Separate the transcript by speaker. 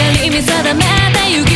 Speaker 1: 光見定めてゆく